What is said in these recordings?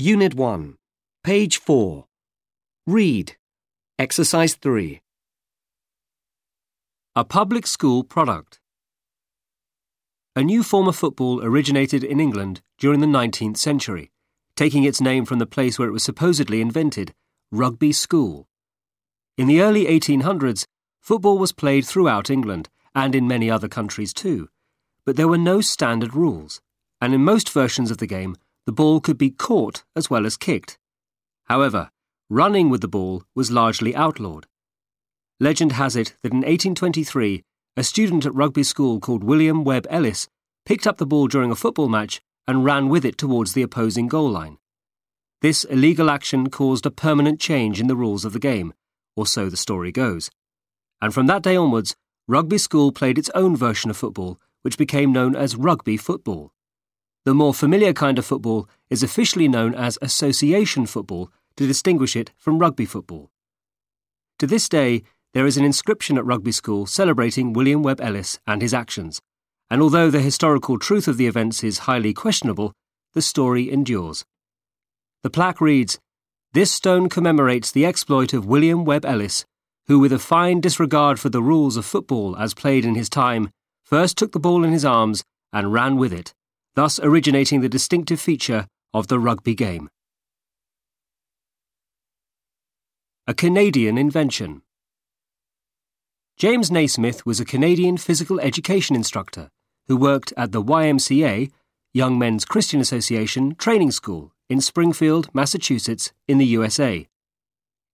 Unit 1, page 4. Read. Exercise 3. A public school product. A new form of football originated in England during the 19th century, taking its name from the place where it was supposedly invented, Rugby School. In the early 1800s, football was played throughout England and in many other countries too, but there were no standard rules, and in most versions of the game, the ball could be caught as well as kicked. However, running with the ball was largely outlawed. Legend has it that in 1823, a student at rugby school called William Webb Ellis picked up the ball during a football match and ran with it towards the opposing goal line. This illegal action caused a permanent change in the rules of the game, or so the story goes. And from that day onwards, rugby school played its own version of football, which became known as rugby football. The more familiar kind of football is officially known as association football to distinguish it from rugby football. To this day, there is an inscription at Rugby School celebrating William Webb Ellis and his actions, and although the historical truth of the events is highly questionable, the story endures. The plaque reads This stone commemorates the exploit of William Webb Ellis, who, with a fine disregard for the rules of football as played in his time, first took the ball in his arms and ran with it, thus originating the distinctive feature of the rugby game. A Canadian invention. James Naismith was a Canadian physical education instructor who worked at the YMCA, Young Men's Christian Association, training school in Springfield, Massachusetts, in the USA.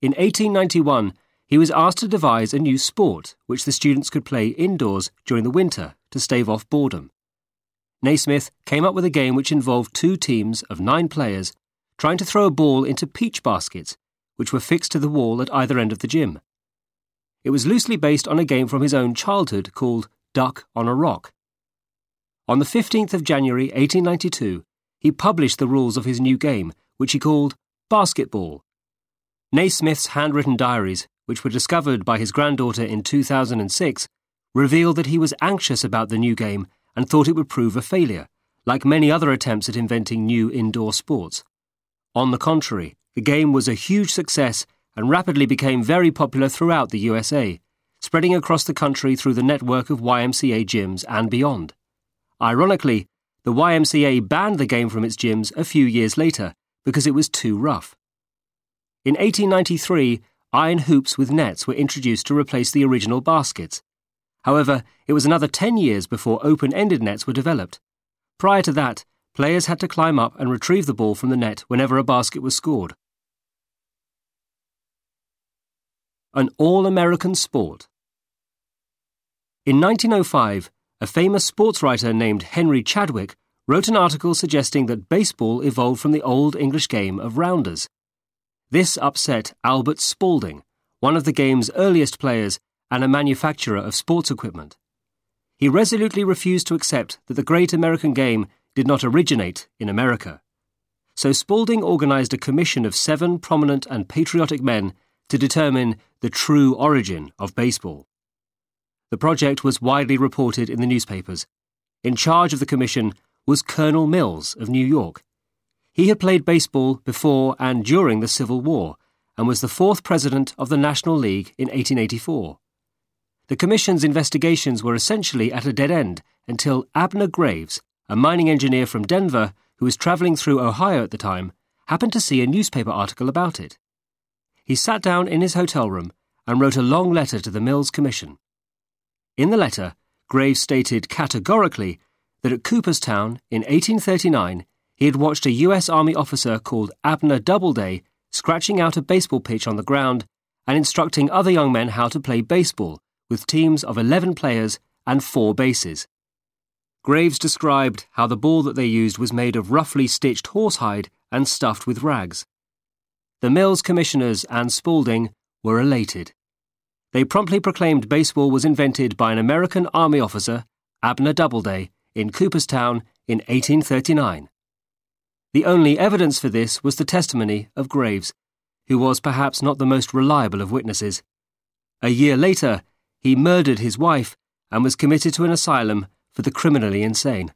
In 1891, he was asked to devise a new sport which the students could play indoors during the winter to stave off boredom. Naismith came up with a game which involved two teams of nine players trying to throw a ball into peach baskets, which were fixed to the wall at either end of the gym. It was loosely based on a game from his own childhood called Duck on a Rock. On the 15th of January 1892, he published the rules of his new game, which he called Basketball. Naismith's handwritten diaries, which were discovered by his granddaughter in 2006, revealed that he was anxious about the new game and thought it would prove a failure, like many other attempts at inventing new indoor sports. On the contrary, the game was a huge success and rapidly became very popular throughout the USA, spreading across the country through the network of YMCA gyms and beyond. Ironically, the YMCA banned the game from its gyms a few years later because it was too rough. In 1893, iron hoops with nets were introduced to replace the original baskets. However, it was another 10 years before open ended nets were developed. Prior to that, players had to climb up and retrieve the ball from the net whenever a basket was scored. an all American sport. In 1905, a famous sports writer named Henry Chadwick wrote an article suggesting that baseball evolved from the old English game of rounders. This upset Albert Spalding, one of the game's earliest players and a manufacturer of sports equipment. He resolutely refused to accept that the great American game did not originate in America. So Spalding organized a commission of seven prominent and patriotic men to determine the true origin of baseball. The project was widely reported in the newspapers. In charge of the commission was Colonel Mills of New York. He had played baseball before and during the Civil War and was the fourth president of the National League in 1884. The Commission's investigations were essentially at a dead end until Abner Graves, a mining engineer from Denver who was traveling through Ohio at the time, happened to see a newspaper article about it he sat down in his hotel room and wrote a long letter to the Mills Commission. In the letter, Graves stated categorically that at Cooperstown in 1839 he had watched a U.S. Army officer called Abner Doubleday scratching out a baseball pitch on the ground and instructing other young men how to play baseball with teams of 11 players and four bases. Graves described how the ball that they used was made of roughly stitched horsehide and stuffed with rags. The Mills commissioners and Spalding were elated. They promptly proclaimed baseball was invented by an American Army officer, Abner Doubleday, in Cooperstown in 1839. The only evidence for this was the testimony of Graves, who was perhaps not the most reliable of witnesses. A year later, he murdered his wife and was committed to an asylum for the criminally insane.